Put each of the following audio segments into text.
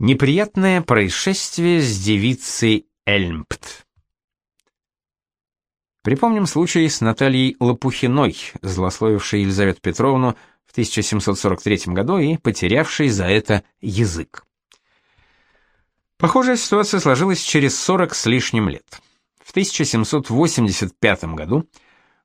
Неприятное происшествие с девицей Эльмпт. Припомним случай с Натальей Лопухиной, злословившей Елизавету Петровну в 1743 году и потерявшей за это язык. Похожая ситуация сложилась через 40 с лишним лет. В 1785 году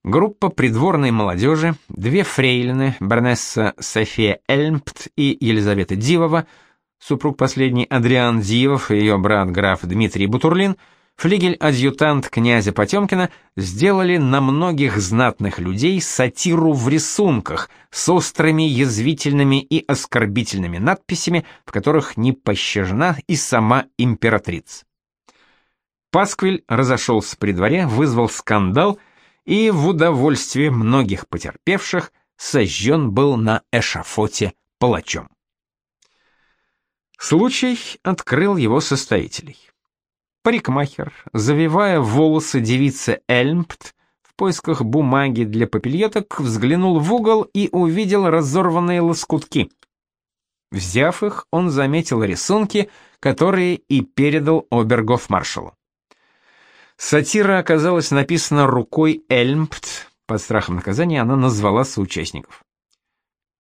группа придворной молодежи, две фрейлины, баронесса София Эльмпт и Елизавета Дивова – супруг последний Адриан Дивов и ее брат граф Дмитрий Бутурлин, флигель-адъютант князя Потемкина, сделали на многих знатных людей сатиру в рисунках с острыми, язвительными и оскорбительными надписями, в которых не пощажена и сама императрица. Пасквиль разошелся при дворе, вызвал скандал и в удовольствие многих потерпевших сожжен был на эшафоте палачом. Случай открыл его состоятелей. Парикмахер, завивая волосы девицы Эльмпт, в поисках бумаги для попельоток, взглянул в угол и увидел разорванные лоскутки. Взяв их, он заметил рисунки, которые и передал обергоф-маршалу. Сатира оказалась написана рукой Эльмпт, под страхом наказания она назвала соучастников.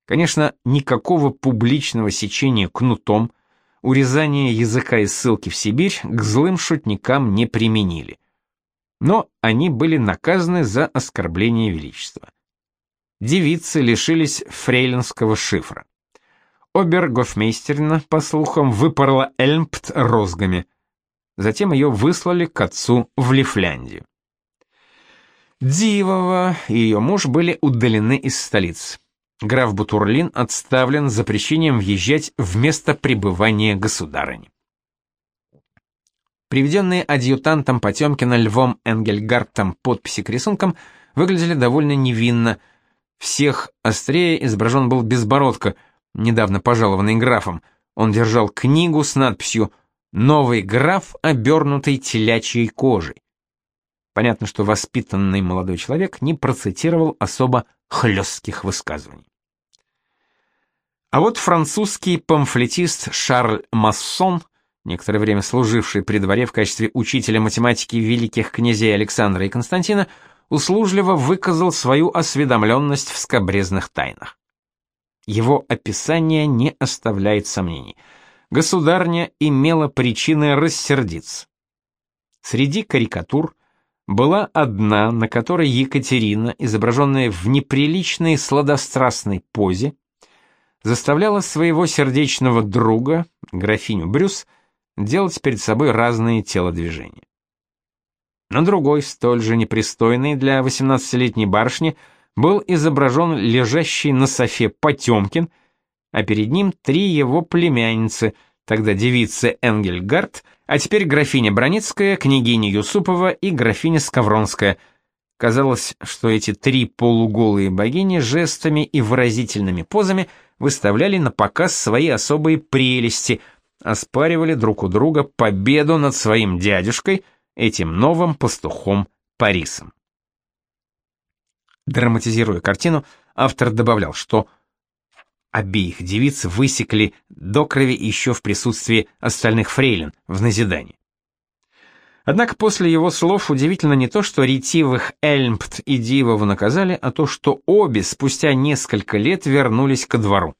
Конечно, никакого публичного сечения кнутом – урезание языка и ссылки в Сибирь к злым шутникам не применили. Но они были наказаны за оскорбление величества. Девицы лишились фрейлинского шифра. Обергофмейстерина, по слухам, выпорла Эльмпт розгами. Затем ее выслали к отцу в Лифляндию. Дивова и ее муж были удалены из столицы граф Бутурлин отставлен запрещением въезжать в место пребывания государыни. Приведенные адъютантом Потемкина Львом Энгельгартом подписи к рисункам выглядели довольно невинно. Всех острее изображен был Безбородко, недавно пожалованный графом. Он держал книгу с надписью «Новый граф, обернутый телячьей кожей». Понятно, что воспитанный молодой человек не процитировал особо хлестких высказываний. А вот французский памфлетист Шарль Массон, некоторое время служивший при дворе в качестве учителя математики великих князей Александра и Константина, услужливо выказал свою осведомленность в скобрезных тайнах. Его описание не оставляет сомнений. Государня имела причины рассердиться. Среди карикатур была одна, на которой Екатерина, изображенная в неприличной сладострастной позе, заставляла своего сердечного друга, графиню Брюс, делать перед собой разные телодвижения. На другой, столь же непристойный для 18-летней барышни, был изображен лежащий на софе Потемкин, а перед ним три его племянницы, тогда девица Энгельгард, а теперь графиня Броницкая, княгиня Юсупова и графиня Скавронская. Казалось, что эти три полуголые богини жестами и выразительными позами – выставляли на показ свои особые прелести, оспаривали друг у друга победу над своим дядюшкой, этим новым пастухом Парисом. Драматизируя картину, автор добавлял, что обеих девиц высекли до крови еще в присутствии остальных фрейлин в назидании. Однако после его слов удивительно не то, что ретивых Эльмпт и Дивову наказали, а то, что обе спустя несколько лет вернулись ко двору.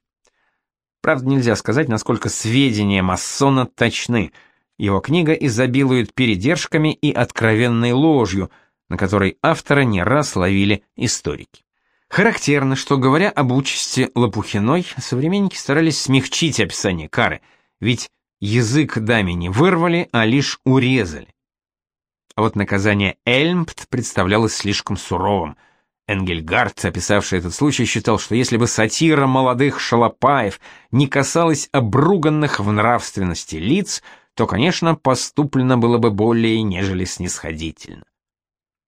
Правда, нельзя сказать, насколько сведения массона точны. Его книга изобилует передержками и откровенной ложью, на которой автора не раз ловили историки. Характерно, что, говоря об участи Лопухиной, современники старались смягчить описание кары, ведь язык даме не вырвали, а лишь урезали. А вот наказание Эльмпт представлялось слишком суровым. Энгельгард, описавший этот случай, считал, что если бы сатира молодых шалопаев не касалась обруганных в нравственности лиц, то, конечно, поступлено было бы более, нежели снисходительно.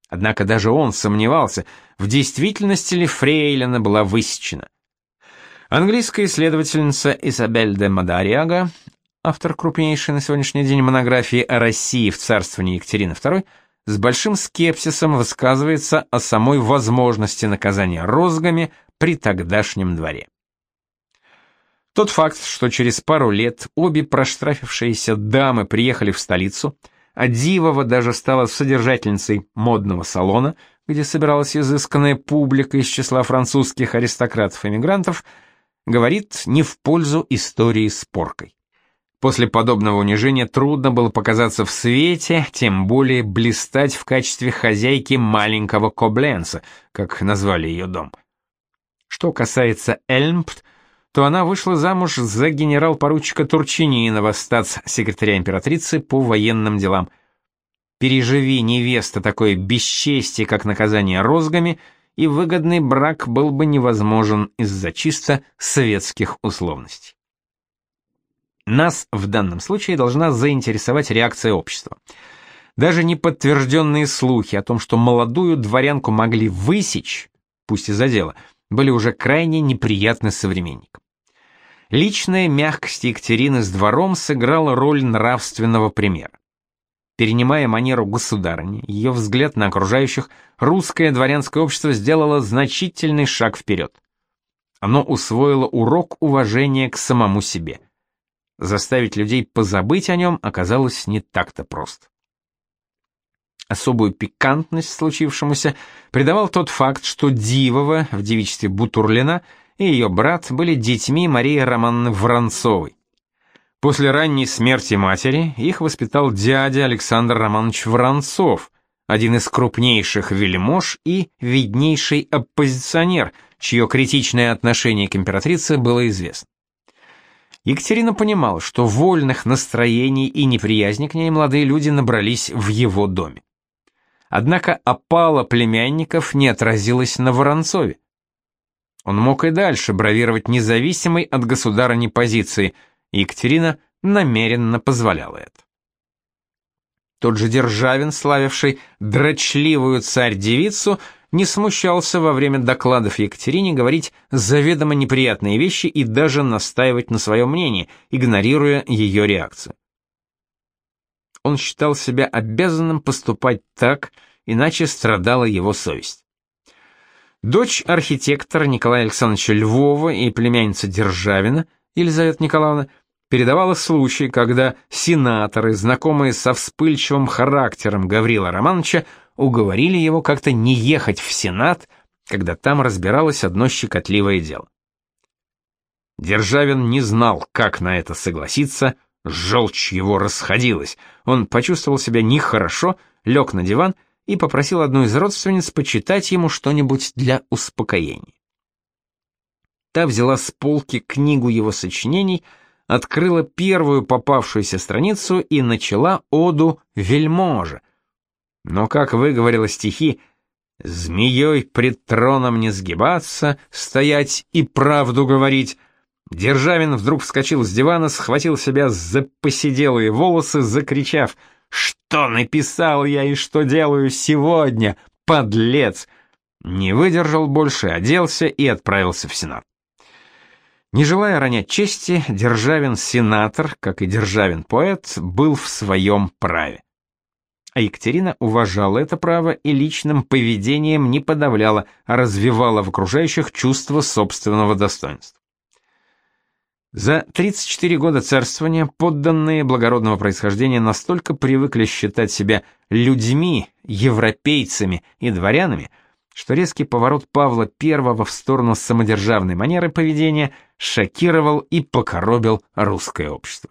Однако даже он сомневался, в действительности ли Фрейлина была высечена. Английская исследовательница Изабель де Мадариага автор крупнейшей на сегодняшний день монографии о России в царствовании Екатерины II, с большим скепсисом высказывается о самой возможности наказания розгами при тогдашнем дворе. Тот факт, что через пару лет обе проштрафившиеся дамы приехали в столицу, а Дивова даже стала содержательницей модного салона, где собиралась изысканная публика из числа французских аристократов-эмигрантов, говорит не в пользу истории с поркой. После подобного унижения трудно было показаться в свете, тем более блистать в качестве хозяйки маленького Кобленца, как назвали ее дом. Что касается Эльмпт, то она вышла замуж за генерал-поручика Турчининова, статс-секретаря императрицы по военным делам. Переживи невеста такое бесчестие, как наказание розгами, и выгодный брак был бы невозможен из-за чисто советских условностей. Нас в данном случае должна заинтересовать реакция общества. Даже неподтвержденные слухи о том, что молодую дворянку могли высечь, пусть и за дело, были уже крайне неприятны современникам. Личная мягкость Екатерины с двором сыграла роль нравственного примера. Перенимая манеру государыни, ее взгляд на окружающих, русское дворянское общество сделало значительный шаг вперед. Оно усвоило урок уважения к самому себе. Заставить людей позабыть о нем оказалось не так-то просто. Особую пикантность случившемуся придавал тот факт, что Дивова в девичестве Бутурлина – и ее брат были детьми Марии Романовны Воронцовой. После ранней смерти матери их воспитал дядя Александр Романович Воронцов, один из крупнейших вельмож и виднейший оппозиционер, чье критичное отношение к императрице было известно. Екатерина понимала, что вольных настроений и неприязни к ней молодые люди набрались в его доме. Однако опала племянников не отразилась на Воронцове. Он мог и дальше бравировать независимой от государыни позиции, и Екатерина намеренно позволяла это. Тот же Державин, славивший дрочливую царь-девицу, не смущался во время докладов Екатерине говорить заведомо неприятные вещи и даже настаивать на своем мнении, игнорируя ее реакцию. Он считал себя обязанным поступать так, иначе страдала его совесть. Дочь архитектора Николая Александровича Львова и племянница Державина, Елизавета Николаевна, передавала случай, когда сенаторы, знакомые со вспыльчивым характером Гаврила Романовича, уговорили его как-то не ехать в Сенат, когда там разбиралось одно щекотливое дело. Державин не знал, как на это согласиться, желчь его расходилась. Он почувствовал себя нехорошо, лег на диван и попросил одну из родственниц почитать ему что-нибудь для успокоения. Та взяла с полки книгу его сочинений, открыла первую попавшуюся страницу и начала оду вельможа. Но, как выговорила стихи, «Змеей пред троном не сгибаться, стоять и правду говорить», Державин вдруг вскочил с дивана, схватил себя за посиделые волосы, закричав — что написал я и что делаю сегодня, подлец! Не выдержал больше, оделся и отправился в Сенат. Не желая ронять чести, Державин-сенатор, как и Державин-поэт, был в своем праве. А Екатерина уважала это право и личным поведением не подавляла, а развивала в окружающих чувство собственного достоинства. За 34 года царствования подданные благородного происхождения настолько привыкли считать себя людьми, европейцами и дворянами, что резкий поворот Павла I в сторону самодержавной манеры поведения шокировал и покоробил русское общество.